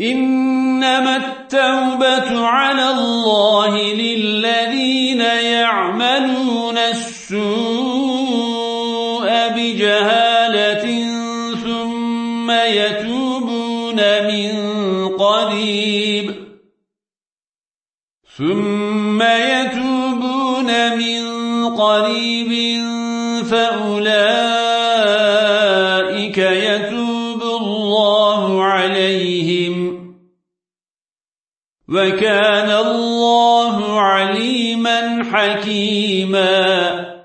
إنما التوبة على الله للذين يعملون السوء بجهالة ثم يتوبون من قريب. ثم يتوبون من قريب فأولئك يتوب الله عليهم. وكان الله عليما حكيما.